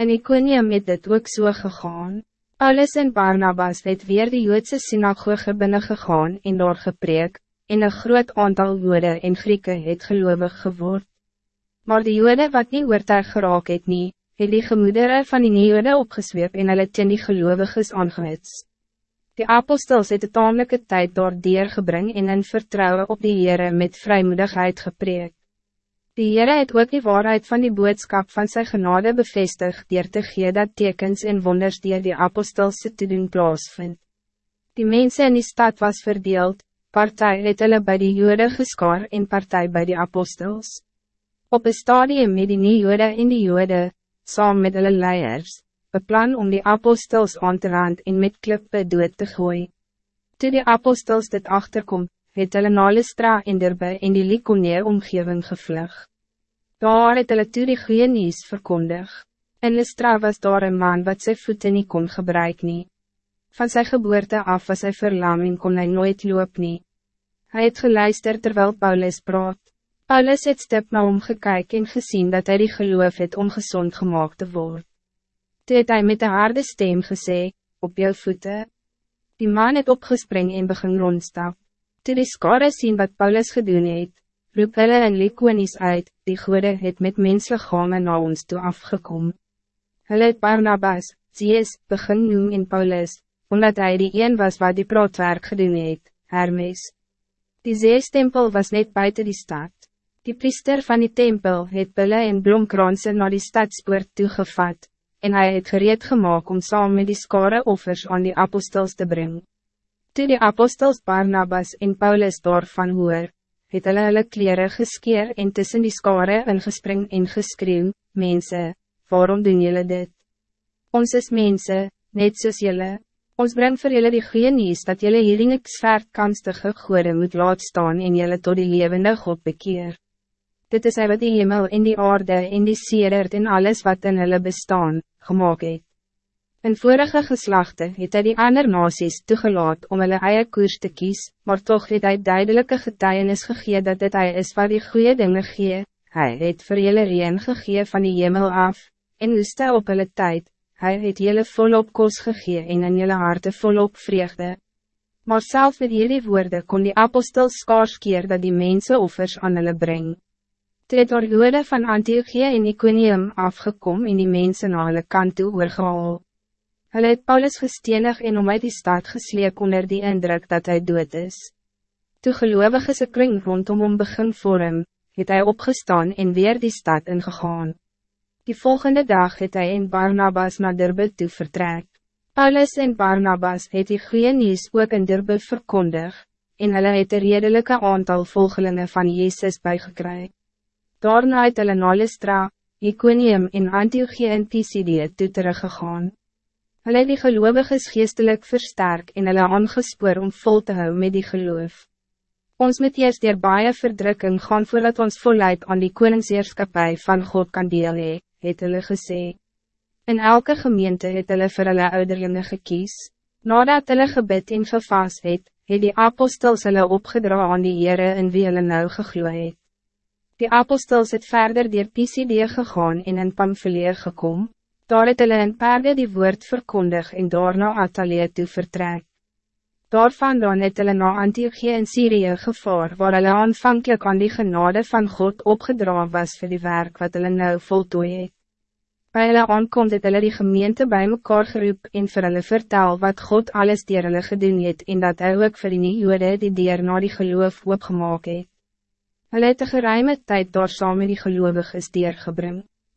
In Iconium het dit ook so gegaan. Paulus en Barnabas het weer die Joodse synagoge binnengegaan en daar gepreek, en een groot aantal Jode en Grieken het gelovig geword. Maar die Jode wat nie oortuig geraak het nie, het die gemoedere van die Jode opgesweep en hulle teen die geloviges aangehits. Die apostels het de tamelijke tijd door deurgebring en in vertrouwen op die Heere met vrijmoedigheid gepreek. Die Heere het ook die waarheid van die boodskap van zijn genade bevestig dier te gee dat tekens en wonders die die apostels te doen plaasvind. Die mensen in die stad was verdeeld, partij het hulle by die Jode geskaar en partij bij die apostels. Op een stadium met die nie Jode en die Jode, saam met hulle leiers, beplan om die apostels aan te rand en met klippe dood te gooi. Toe die apostels dit achterkom, het hulle na Lystra en Derbe en die Likonee omgeving gevlug. Daar het hulle toe die goeie nieuws verkondig. In Lystra was daar een man wat sy voeten nie kon gebruik nie. Van zijn geboorte af was hij verlam en kon hij nooit loop nie. Hy het geluister terwijl Paulus praat. Paulus het stip na omgekyk en gezien dat hij die geloof het om gezond gemaakt te worden. Toe het hy met een harde stem gesê, op jou voeten. Die man het opgespring en begin rondstap. Toe die skare sien wat Paulus gedoen het, roep hulle in Likonies uit, die goede het met menslichame na ons toe afgekom. Hulle het Barnabas, Zees, begin noem in Paulus, omdat hij die een was wat die praatwerk gedoen het, Hermes. Die Zees-tempel was net buiten die stad. Die priester van die tempel het pille en blomkranse naar die stadspoort toegevat, en hij het gereed gemaakt om saam met die skare offers aan die apostels te brengen. Toe die apostels Barnabas en Paulus daarvan hoor, het hulle hulle kleren geskeer en tussen die skare ingespring en geskreeuw, Mense, waarom doen jullie dit? Ons is mense, net soos jullie. Ons breng vir jullie die goeie nieuws dat jullie hier in kanstige goede moet laat staan en jullie tot die levende God bekeer. Dit is hy wat die hemel en die aarde en die sedert en alles wat in hulle bestaan, gemaakt het. In vorige geslachten het hij die ander nasies toegelaat om hulle eie koers te kies, maar toch het hij duidelijke getuienis gegee dat dit hij is wat die goede dingen gee, hij het vir julle reen gegee van die hemel af, en hoeste op hulle tijd, hij het julle volop kos gegee en in julle harte volop vreugde. Maar zelf met jullie woorden kon die apostel skaars keer dat die mensen offers aan hulle breng. Toe het oor van Antiochie en Iconium afgekom en die mensen na hulle kant toe oorgehaal. Hulle het Paulus gestenig en om uit die stad gesleep onder die indruk dat hij dood is. Toe gelovige se kring rondom om begin vorm, het hij opgestaan en weer die stad ingegaan. Die volgende dag het hij in Barnabas naar Durbe toe vertrek. Paulus en Barnabas het die goeie nieuws ook in Durbe verkondig, en hulle het een redelijke aantal volgelingen van Jezus bijgekry. Daarna het hulle na Lystra, Iconium en Antiochie in Pisidie toe teruggegaan. Hulle die geloviges geestelijk versterk en hulle aangespoor om vol te hou met die geloof. Ons moet eerst dier baie verdrukking gaan voordat ons voluit aan die koningsheerskapie van God kan deel hee, het hulle gesê. In elke gemeente het hulle vir hulle ouderlinge gekies. Nadat hulle gebid en gevas het, het die apostels hulle opgedra aan die Heere in wie hulle nou gegloe het. Die apostels het verder dier PCD gegaan en in Pamphilier gekomen. Daar het hulle in perde die woord verkondig en daarna Atalie toe vertrek. Daarvandaan het hulle na Antiochie in Syrië gevaar, waar hulle aanvankelijk aan die genade van God opgedra was voor die werk wat hulle nou voltooi het. By hulle aankomt het hulle die gemeente bij mekaar geroep en vir hulle vertel wat God alles dier hulle gedoen het en dat hy ook vir die jode die dier na die geloof opgemaak het. Hulle het een geruime tijd daar saam met die gelovig is diergebring.